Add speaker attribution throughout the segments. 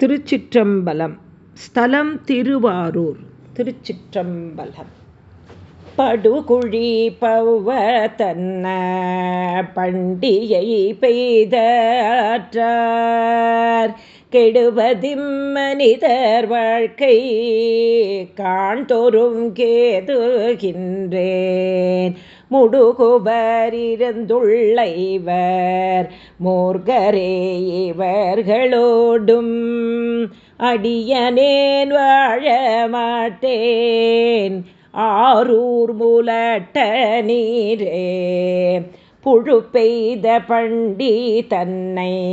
Speaker 1: திருச்சிற்றம்பலம். ஸ்தலம் திருவாரூர் திருச்சிற்றம்பலம். படுகுழி பௌவ தன்ன பண்டியை பெய்தார் கெடுவதிம் மனிதர் வாழ்க்கை காண்தோறும் கேதுகின்றேன். முடுகுபரிருந்துள்ளைவர். இருந்துள்ள மூர்கரே இவர்களோடும் அடியனேன் வாழ மாட்டேன். ஆரூர் முலட்ட நீரே புழு பெய்த பண்டி தன்னை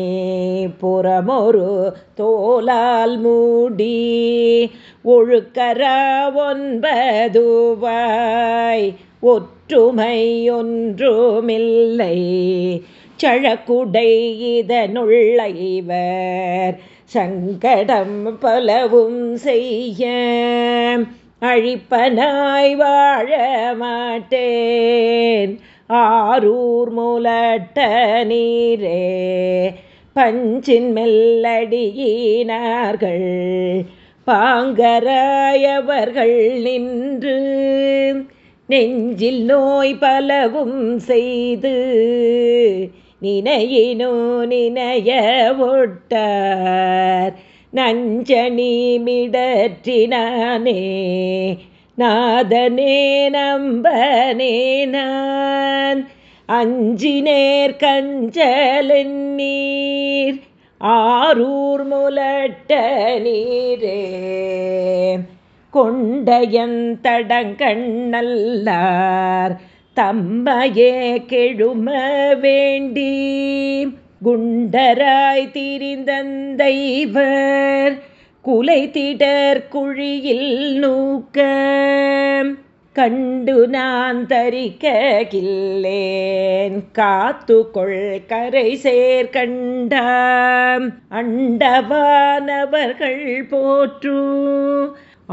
Speaker 1: புறமொரு தோலால் மூடி ஒழுக்கரா ஒன்பதுவாய் ஒற்றுமையொன்றுமில்லை. சழக்குடை இதனுள்ளைவர் சங்கடம் பலவும் செய்ய. அழிப்பனாய் வாழ மாட்டேன். ஆரூர் மூலட்ட நீரே. பஞ்சின் மெல்லடியினார்கள். பாங்கராயவர்கள் நின்று நெஞ்சில் நோய் பலவும் செய்து நினையினோ நினைய ஒட்டார். நஞ்சனி மிடற்றினானே நாதனே நம்பனே நான். அஞ்சினேர் கஞ்சலன் நீர் ஆரூர் முலட்ட நீரே. கொண்டயன் தடங்கண்ணல்லார் தம்மையே கெழும வேண்டி குண்டராய் திரிந்தந்தைவர் குலை திடர் குழியில் நூக்க கண்டு நான் தரிக்கில்லேன் காத்து கொள் கரை சேர்கண்டாம் அண்டவானவர்கள் போற்று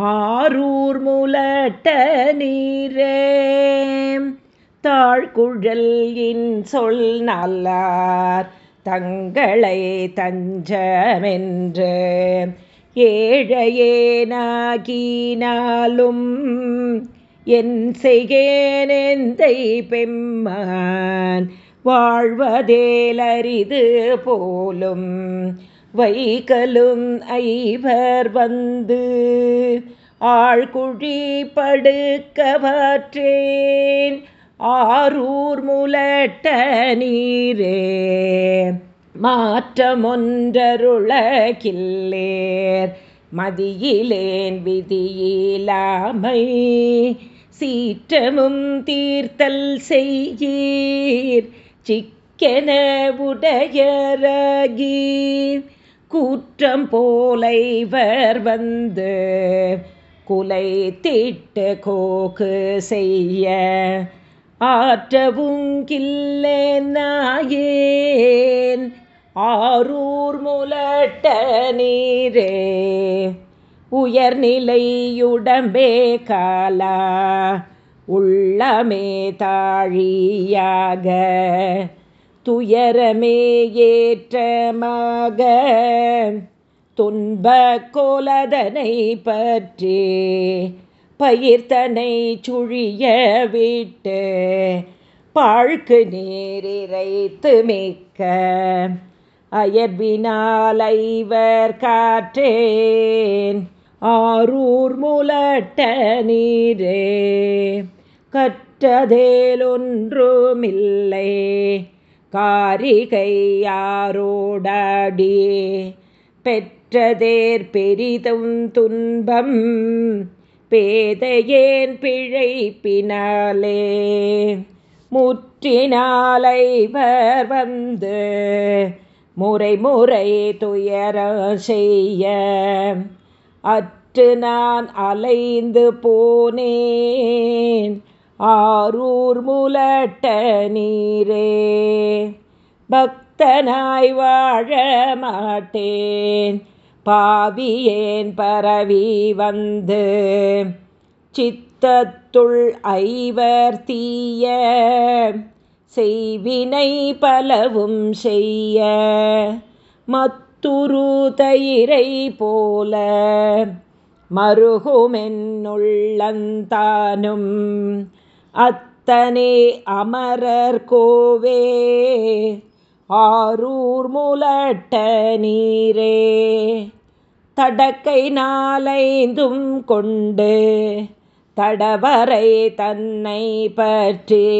Speaker 1: ஆரூர் முலட்ட நீரே. தாழ்குழல் இன் சொல் நல்லார் தங்களை தஞ்சமென்று. ஏழையேனாகினாலும் என் செய்கேனெந்தை பெம்மான். வாழ்வதேலரிது போலும் வைகலும் ஐவர் வந்து ஆழ்குழி படுக்கவற்றேன் ஆரூர் முலட்ட நீரே மாற்றமொன்றருளகில்லேர் மதியிலேன் விதியிலாமை சீற்றமும் தீர்த்தல் செய்யீர் சிக்கென உடையரகீர் கூற்றம் போலைவர் வந்து குலை தீட்டு கோக்கு செய்ய. ஆற்றவும் நாயேன் ஆரூர் முலட்ட நீரே. உயர்நிலையுடம்பே காலா உள்ளமே தாழியாக. துயரமே ஏற்றமாக துன்ப கோலதனை பற்றி பயிர்த்தனை சுழிய விட்டு பாழ்க்கு நீரிரைத்து மிக்க அயர்பினாலைவர் காற்றேன். ஆரூர் முலட்ட நீரே கற்றதேலொன்றுமில்லை காரிகையாரோடாடி. பெற்றதேர் பெரிதும் துன்பம் பேதையேன் பிழைப்பினாலே முற்றினாலைவர் வந்து முறை முறை துயர செய்ய. அற்று நான் அலைந்து போனேன் ஆரூர் முலட்ட நீரே. பக்தனாய் வாழ மாட்டேன். பாவியேன் பரவி வந்து. சித்தத்துள் ஐவர் தீய. செய்வினை பலவும் செய்ய. மத்துரு தயிரை போல. மருகுமென்னுள்ளந்தானும். அத்தனே அமரர் கோவே. ஆரூர் முலட்ட நீரே. தடக்கை நாளைந்தும் கொண்டு தடவரை தன்னை பற்றி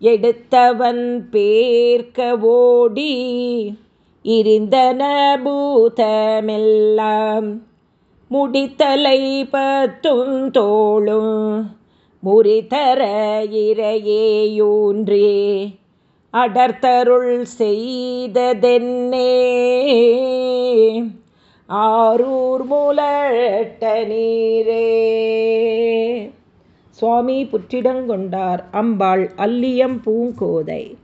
Speaker 1: எடுத்தவன் பேர்க்க ஓடி இருந்தன பூதமெல்லாம் முடித்தலை பத்தும் தோளும் முறிதர இரையேயூன்றே அடர்த்தருள் செய்ததென்னே. ஆரூர் மூலட்ட நீரே. சுவாமி புற்றிடங்கொண்டார் அம்பாள் அல்லியம் பூங்கோதை.